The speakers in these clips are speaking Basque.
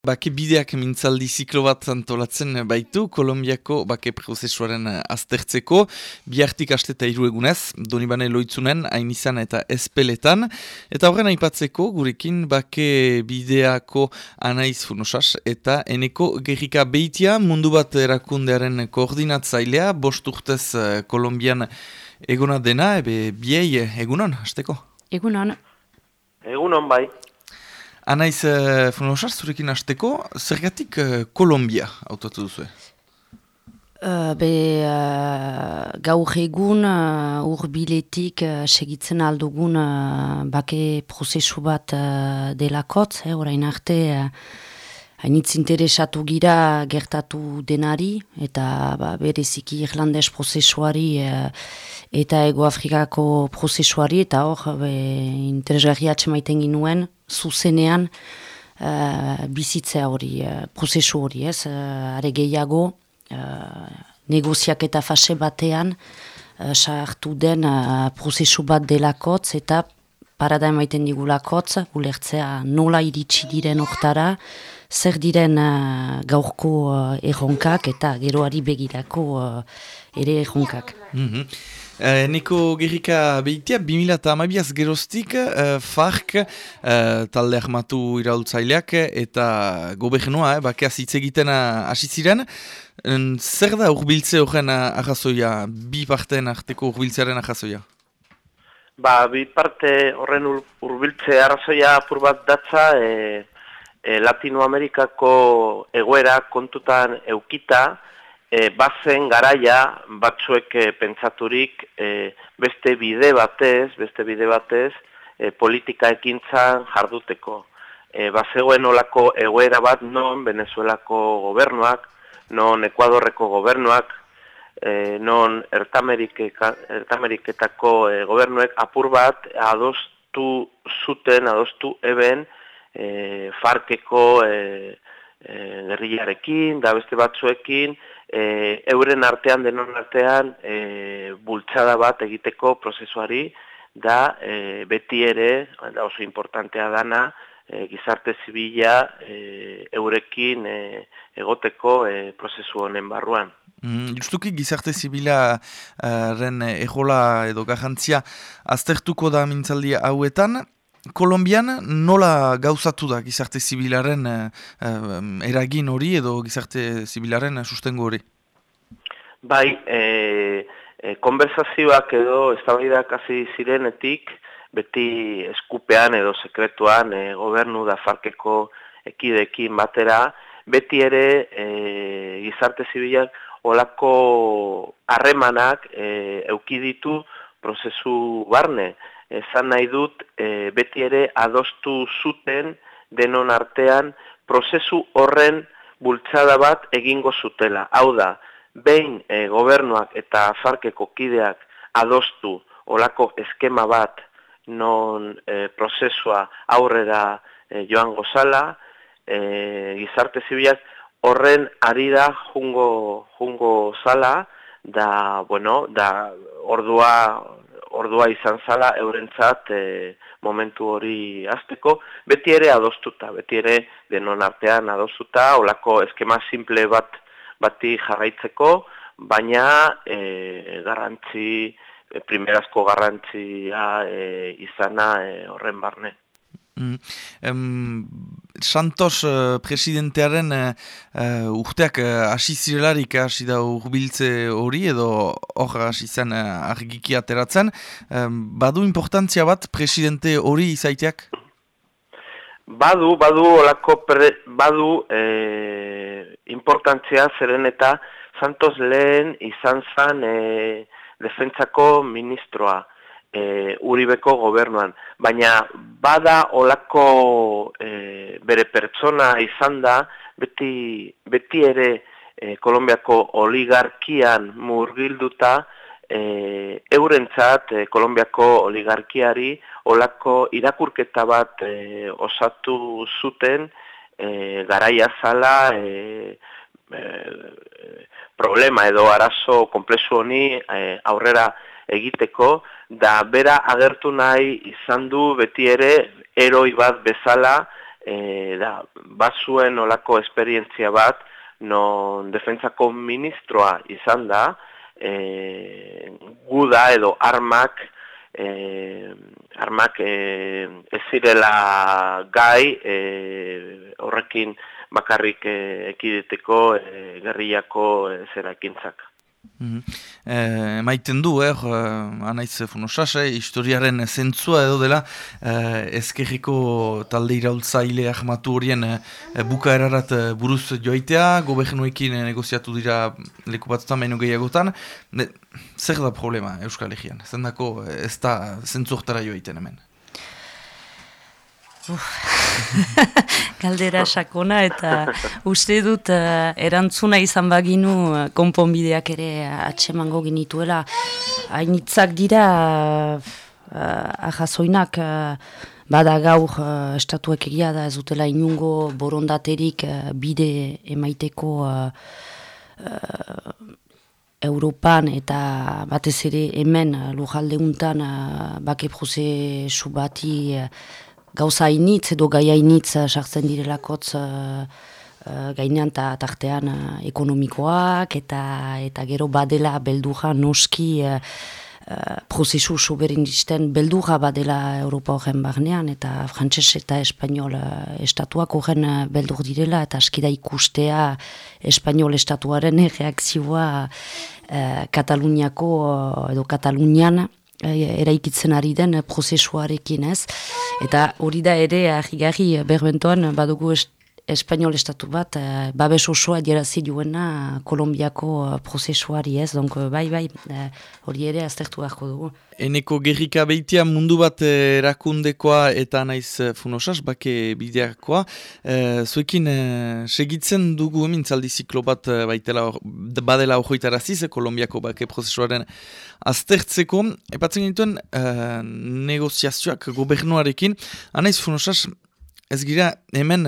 Bake bideak mintzaldi ziklo bat antolatzen baitu, Kolombiako bake prozesuaren aztertzeko, bihartik aste eta hiru egunez, Donibane loitzunen, hainizan eta espeletan, eta horren aipatzeko, gurekin bake bideako anaiz funosas, eta eneko gerrika beitia, mundu bat erakundearen koordinatzailea, bost urtez eh, Kolombian eguna dena, ebe biei egunon, hasteko? Egunon. Egunon bai. Anaiz, uh, funosaz, zurekin hasteko, zergatik uh, Kolombia autotu duzu? Uh, be, uh, gaur egun uh, urbiletik uh, segitzen aldugun uh, bake prozesu bat uh, delakotz, eh, orain arte uh, hainitz interesatu gira gertatu denari, eta ba, bereziki Irlandes prozesuari uh, eta Ego Afrikako prozesuari, eta hor interesgarri atxemaiten ginuen, zuzenean uh, bizitzea hori, uh, prozesu hori, ez, uh, are gehiago, uh, negoziak eta fase batean, uh, sartu den uh, prozesu bat delakotz, eta parada emaiten digulakotz, ulertzea nola iritsi diren oktara, zer diren uh, gaurko uh, erronkak eta geroari begirako uh, ere erronkak. Mm Uh, Neko gerrika behitea, 2000 eta amabiaz geroztik, uh, FARC uh, talde ahmatu iraultzaileak eta gobernua, eh, bakeaz hitz egiten hasi ziren. zer da urbiltze horren ahazoia, bi parteen arteko urbiltzearen ahazoia? Ba, bi parte horren urbiltze arrazoia apur bat datza, e, e, Latinoamerikako egoera kontutan eukita, e, bazen garaia batzuek e, pentsaturik e, beste bide batez, beste bide batez e, politika ekintzan jarduteko. E, bazegoen olako egoera bat non Venezuelako gobernuak, non Ekuadorreko gobernuak, e, non Ertameriketako e, gobernuek apur bat adostu zuten, adostu eben e, farkeko e, e, gerrilarekin, da beste batzuekin, e, euren artean denon artean e, bultzada bat egiteko prozesuari da e, beti ere da oso importantea dana e, gizarte zibila e, eurekin e, egoteko e, prozesu honen barruan. Mm, justuki gizarte zibilaren uh, ejola edo garrantzia aztertuko da mintzaldi hauetan, Kolombian nola gauzatu da gizarte zibilaren uh, eragin hori edo gizarte zibilaren sustengo hori? Bai, e, e, konversazioak edo eztabaidak hasi zirenetik beti eskupean edo sekretuan e, gobernu da farkeko ekidekin batera, beti ere e, gizarte zibilak olako harremanak e, eukiditu prozesu barne esan nahi dut e, beti ere adostu zuten denon artean prozesu horren bultzada bat egingo zutela. Hau da, behin e, gobernuak eta farkeko kideak adostu olako eskema bat non e, prozesua aurrera e, joan gozala, e, gizarte zibilak horren ari da jungo, jungo zala, da, bueno, da ordua ordua izan zala eurentzat e, momentu hori azteko, beti ere adostuta, beti ere denon artean adostuta, olako eskema simple bat bati jarraitzeko, baina e, garrantzi, e, primerazko garrantzia e, izana e, horren barne. Mm. Santos uh, presidentearen uh, urteak hasi uh, zirelarik hasi da urbiltze hori edo hor hasi zen uh, argiki ateratzen. badu importantzia bat presidente hori izaiteak? Badu, badu olako pre, badu e, importantzia zeren eta Santos lehen izan zen e, defentsako ministroa e, Uribeko gobernuan. Baina bada olako e, bere pertsona izan da, beti, beti ere e, Kolombiako oligarkian murgilduta, e, eurentzat e, Kolombiako oligarkiari olako irakurketa bat e, osatu zuten e, garaia zala e, e, problema edo arazo komplexu honi e, aurrera egiteko, da bera agertu nahi izan du beti ere eroi bat bezala e, da, bazuen olako esperientzia bat, non defentsako ministroa izan da, e, guda edo armak, e, armak e, ez zirela gai e, horrekin bakarrik e, ekideteko e, gerriako e, zera ekintzak. Mm maiten du, eh, anaiz funosase, historiaren zentzua edo dela, eh, ezkerriko talde iraultzaile ahmatu horien eh, buka erarat buruz joaitea, gobernuekin negoziatu dira leku batutan maino gehiagotan, zer da problema Euskal Herrian? Zendako ez da zentzuhtara joaiten hemen? Galdera sakona eta uste dut uh, erantzuna izan baginu uh, konponbideak ere atsemango genituela. Hainitzak dira uh, ahazoinak uh, bada gaur uh, estatuek egia da ez dutela inungo borondaterik uh, bide emaiteko uh, Europan eta batez ere hemen lujalde untan uh, bake prozesu bati gauza hainitz edo gai hainitz uh, sartzen direlakotz uh, uh, gainean ta tartean uh, ekonomikoak eta eta gero badela beldurra noski uh, uh, prozesu soberindisten beldurra badela Europa horren barnean eta frantses eta espainol estatuak horren beldur direla eta askida ikustea espainol estatuaren reakzioa uh, Kataluniako edo Katalunian eraikitzen ari den prozesuarekin ez. Eta hori da ere, ahigarri berbentoan badugu espainol estatu bat, e, babes osoa jerazi duena Kolombiako eh, prozesuari ez, donk bai, bai, eh, hori ere aztertu beharko dugu. Eneko gerrika behitia mundu bat erakundekoa eta naiz funosas, bake bideakoa. E, zuekin segitzen dugu emintzaldi ziklo bat baitela, badela ojoitaraziz, Kolombiako bake prozesuaren aztertzeko. Epatzen genituen negoziazioak gobernuarekin. Anaiz funosas, ez gira hemen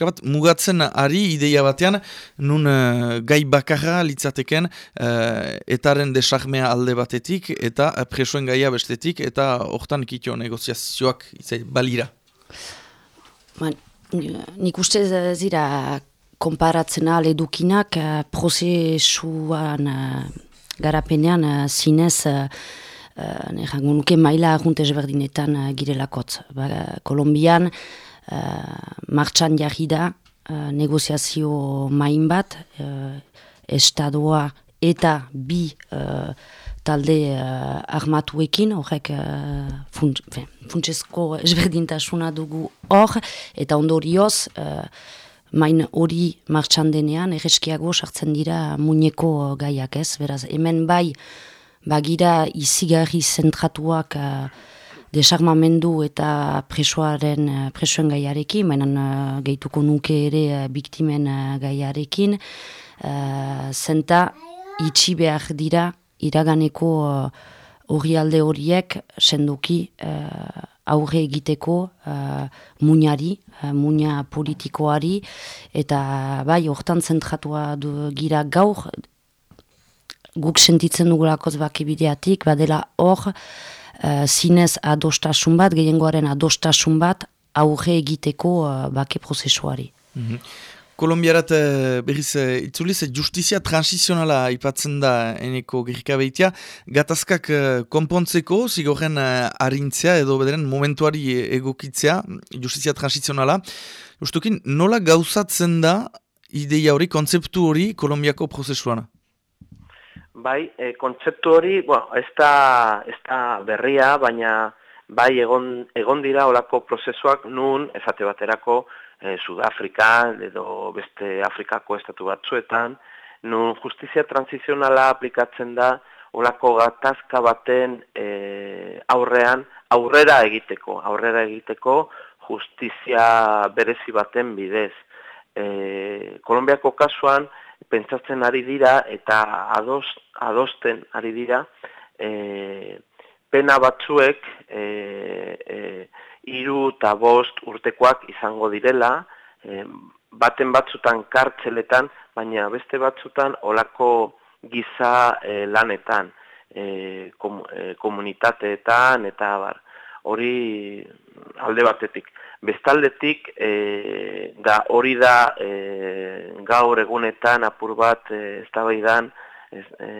bat, mugatzen ari ideia batean, nun uh, gai bakarra litzateken uh, etaren desarmea alde batetik eta presoen gaia bestetik eta hortan kitio negoziazioak izai, balira. Ba, nik uste zira konparatzen edukinak uh, prozesuan uh, garapenean uh, zinez uh, uh, nuke maila aguntez berdinetan uh, girelakotz. Ba, Kolombian martxan jarri da uh, negoziazio main bat, uh, estadoa eta bi uh, talde uh, armatuekin, horrek uh, funtsezko ezberdintasuna dugu hor, eta ondorioz, uh, main hori martxan denean, erreskiago sartzen dira muñeko gaiak ez, beraz, hemen bai, bagira izigarri zentratuak desarmamendu eta presoaren eh, presoen gaiarekin, baina uh, gehituko nuke ere uh, biktimen gaiarekin, zenta itxi behar dira iraganeko hori uh, alde horiek senduki uh, aurre egiteko uh, muñari, uh, muña politikoari, eta bai, hortan zentratua du, gira gaur, guk sentitzen dugulakoz bakibideatik, badela hor, uh, zinez adostasun bat, gehiengoaren adostasun bat, aurre egiteko uh, bake prozesuari. Mm -hmm. Kolombiarat uh, berriz itzuliz, justizia transizionala ipatzen da eneko gerika behitia, gatazkak konpontzeko, zigorren harintzea edo bederen momentuari egokitzea, justizia transizionala. Justukin, nola gauzatzen da ideia hori, kontzeptu hori Kolombiako prozesuana? Bai, e, kontzeptu hori, bueno, ez, da, ez da berria, baina bai egon, egon dira olako prozesuak nun, ezate baterako, e, Sudafrika edo beste Afrikako estatu batzuetan, nun justizia transizionala aplikatzen da olako gatazka baten e, aurrean, aurrera egiteko, aurrera egiteko justizia berezi baten bidez. E, Kolombiako kasuan, pentsatzen ari dira eta ados, adosten ari dira e, pena batzuek e, e, iru eta bost urtekoak izango direla, e, baten batzutan kartzeletan, baina beste batzutan olako giza e, lanetan, e, e, komunitateetan eta bar. hori alde batetik. Bestaldetik, e, da hori da e, gaur egunetan apur bat e, ez e,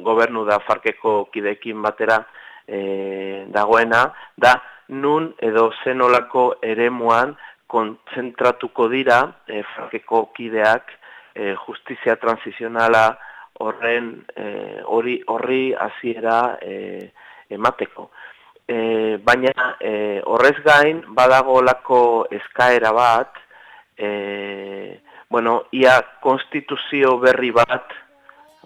gobernu da farkeko kidekin batera e, dagoena, da nun edo zenolako eremuan kontzentratuko dira e, farkeko kideak e, justizia transizionala horren e, hori horri hasiera e, emateko. E, baina e, horrez gain badago lako eskaera bat, e, bueno, ia konstituzio berri bat,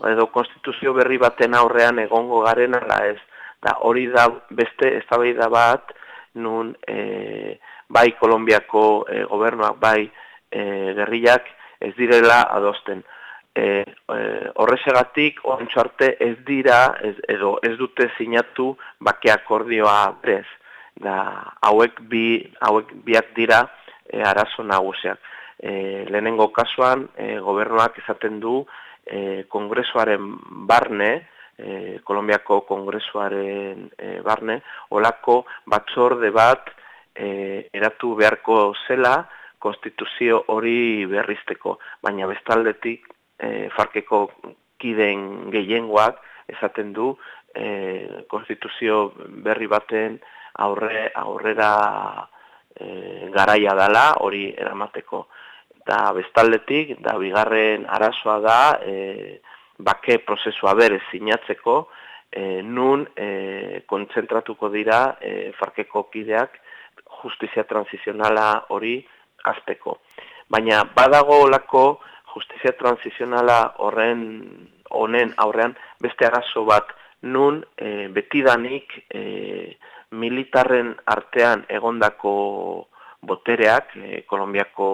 edo konstituzio berri baten aurrean egongo garen ala ez, da hori da beste eztabaida bat, nun e, bai Kolombiako e, gobernuak, bai e, gerriak ez direla adosten e, e, horrexegatik orantxo arte ez dira ez, edo ez dute sinatu bake akordioa brez da hauek bi hauek biak dira e, arazo nagusiak. E, lehenengo kasuan e, gobernuak esaten du e, kongresuaren barne e, Kolombiako kongresuaren e, barne olako batzorde bat e, eratu beharko zela konstituzio hori berrizteko, baina bestaldetik e, farkeko kideen gehiengoak esaten du e, konstituzio berri baten aurre, aurrera e, garaia dala hori eramateko. Da bestaldetik, da bigarren arazoa da e, bake prozesua bere sinatzeko, e, nun e, kontzentratuko dira e, farkeko kideak justizia transizionala hori azteko. Baina badago olako justizia transizionala horren honen aurrean beste arazo bat. Nun e, betidanik e, militarren artean egondako botereak e, Kolombiako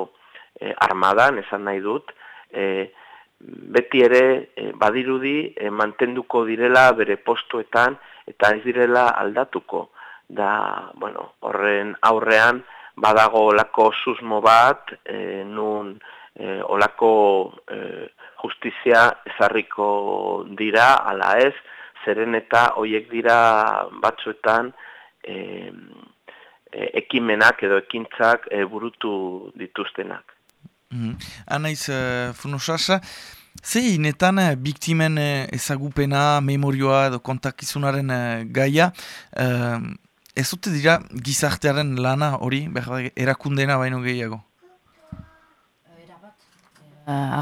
e, armadan esan nahi dut e, beti ere e, badirudi e, mantenduko direla bere postuetan eta ez direla aldatuko. Da bueno horren aurrean badago lako susmo bat e, nun e, olako e, justizia ezarriko dira, ala ez, zeren eta hoiek dira batzuetan e, e, ekimenak edo ekintzak e, burutu dituztenak. Mm -hmm. Anaiz, uh, funosasa, ze inetan biktimen ezagupena, memorioa edo kontakizunaren gaia, uh, ez dira gizartearen lana hori, erakundena baino gehiago? Uh,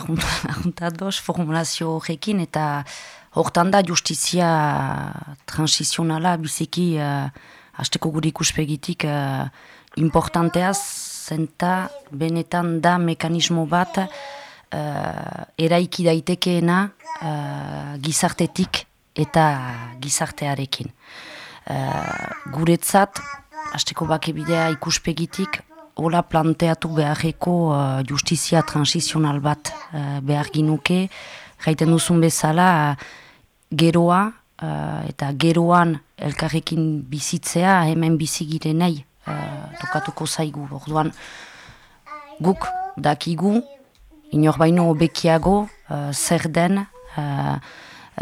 ahuntadoz formulazio horrekin eta hortan da justizia transizionala biziki uh, hasteko gure ikuspegitik uh, importanteaz zenta benetan da mekanismo bat uh, eraiki daitekeena uh, gizartetik eta gizartearekin. Uh, guretzat, hasteko bakebidea ikuspegitik, hola planteatu beharreko uh, justizia transizional bat uh, behar ginuke, jaiten duzun bezala geroa uh, eta geroan elkarrekin bizitzea hemen bizigire nahi uh, tokatuko zaigu. Orduan guk dakigu, inor baino bekiago uh, zer den uh,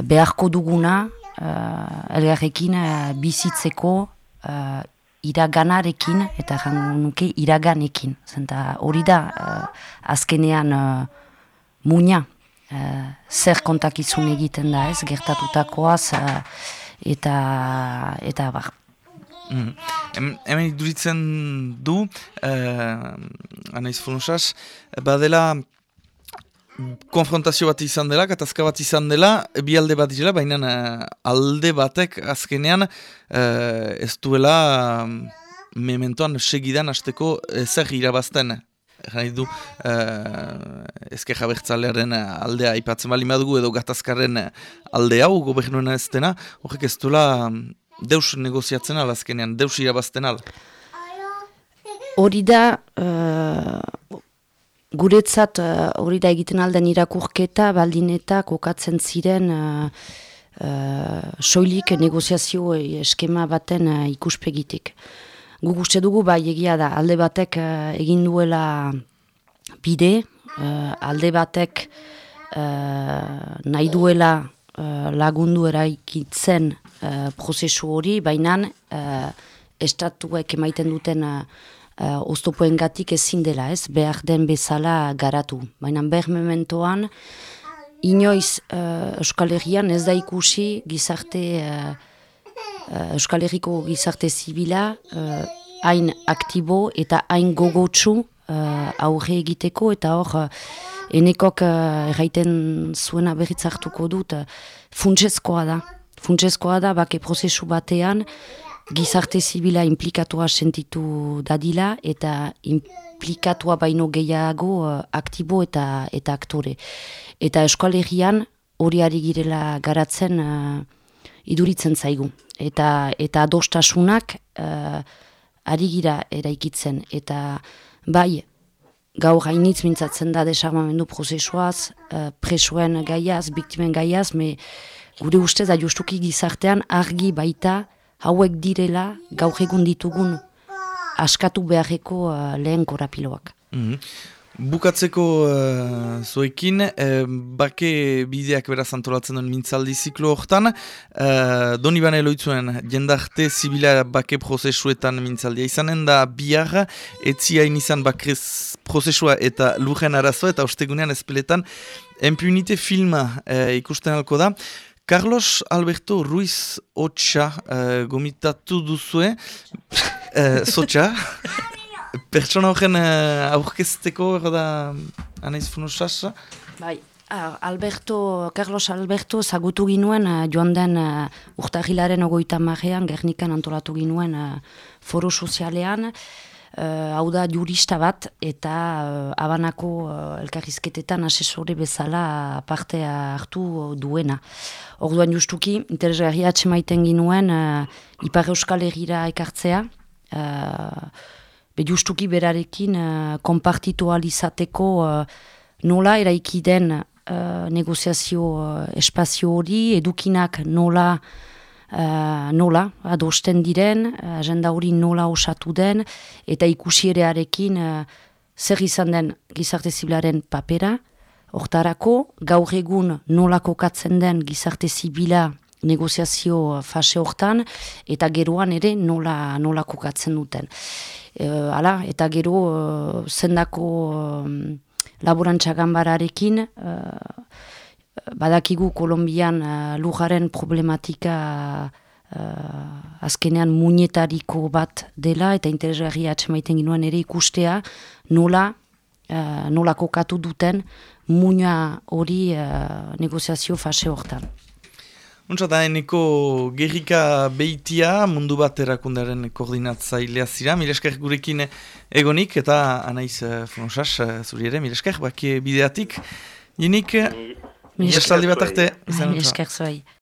beharko duguna uh, elgarrekin uh, bizitzeko uh, iraganarekin eta nuke iraganekin. Zenta hori da uh, azkenean uh, muina uh, zer kontakizun egiten da ez, gertatutakoaz uh, eta, eta bar. Mm. Hemen iduritzen du, uh, anaiz funusaz, badela konfrontazio bat izan dela, katazka bat izan dela, bi alde bat dira, baina uh, alde batek azkenean uh, ez duela um, mementoan segidan hasteko zer irabazten. Gani du, uh, ezke jabertzalearen aldea ipatzen bali madugu edo gatazkarren alde hau gobernuen ez dena, horrek ez duela um, deus negoziatzen al azkenean, deus irabazten al. Hori da, Guretzat uh, hori da egiten alden irakurketa, baldin eta kokatzen ziren uh, uh, soilik negoziazio eskema baten uh, ikuspegitik. Guk uste dugu bai egia da, alde batek uh, egin duela bide, uh, alde batek uh, nahi duela lagundu eraikitzen uh, prozesu hori, baina uh, estatuek emaiten duten uh, oztopoen gatik ezin dela, ez, behar den bezala garatu. Baina behar mementoan, inoiz uh, Euskal Herrian ez da ikusi gizarte, uh, Euskal Herriko gizarte zibila, hain aktibo eta hain gogotsu uh, aurre egiteko, eta hor, enekok uh, erraiten zuena berriz hartuko dut, uh, funtsezkoa da. Funtsezkoa da, bake prozesu batean, gizarte zibila implikatua sentitu dadila, eta implikatua baino gehiago uh, aktibo eta eta aktore. Eta eskualerian hori ari girela garatzen uh, iduritzen zaigu. Eta, eta adostasunak uh, ari gira eraikitzen. Eta bai, gaur hainitz mintzatzen da desarmamendu prozesuaz, uh, presoen gaiaz, biktimen gaiaz, me gure ustez da justuki gizartean argi baita hauek direla gaur egun ditugun askatu beharreko uh, lehen korapiloak. Mm Bukatzeko uh, zoekin, uh, bake bideak beraz antolatzen duen mintzaldi ziklo hortan, uh, doni bane loitzuen jendarte zibila bake prozesuetan mintzaldia izanen da bihar, etzia izan bakrez prozesua eta lujen arazoa eta ostegunean ezpeletan, impunite filma uh, ikusten alko da. Carlos Alberto Ruiz Otsa uh, gomitatu duzue, uh, Sotxa, Pertsona horren uh, aurkezteko, da, anaiz funosasa? Bai, Alberto, Carlos Alberto zagutu ginuen uh, joan den uh, urtahilaren ogoita marrean, Gernikan antolatu ginuen uh, foro sozialean, hau da jurista bat eta uh, abanako uh, elkarrizketetan asesore bezala parte hartu duena. Orduan justuki, interesgarri atxemaiten ginuen Ipar Euskal Herriera ekartzea, be justuki berarekin konpartitu alizateko nola eraiki den negoziazio espazio hori, edukinak nola uh, nola adosten diren, agenda hori nola osatu den, eta ikusierearekin uh, zer izan den gizarte zibilaren papera, Hortarako, gaur egun nola kokatzen den gizarte zibila negoziazio fase hortan, eta geroan ere nola, nola kokatzen duten. Uh, ala, eta gero uh, zendako um, laborantza gambararekin badakigu Kolombian uh, lujaren problematika uh, azkenean muñetariko bat dela eta interesgarri atxemaiten ginoen ere ikustea nola uh, nola kokatu duten muña hori uh, negoziazio fase hortan. Untsa da, eneko gerrika behitia mundu bat erakundaren koordinatzailea zira, milesker gurekin egonik eta anaiz uh, funosas uh, zuri ere, milesker, baki bideatik. Jenik, milesker bat arte. Milesker zuai.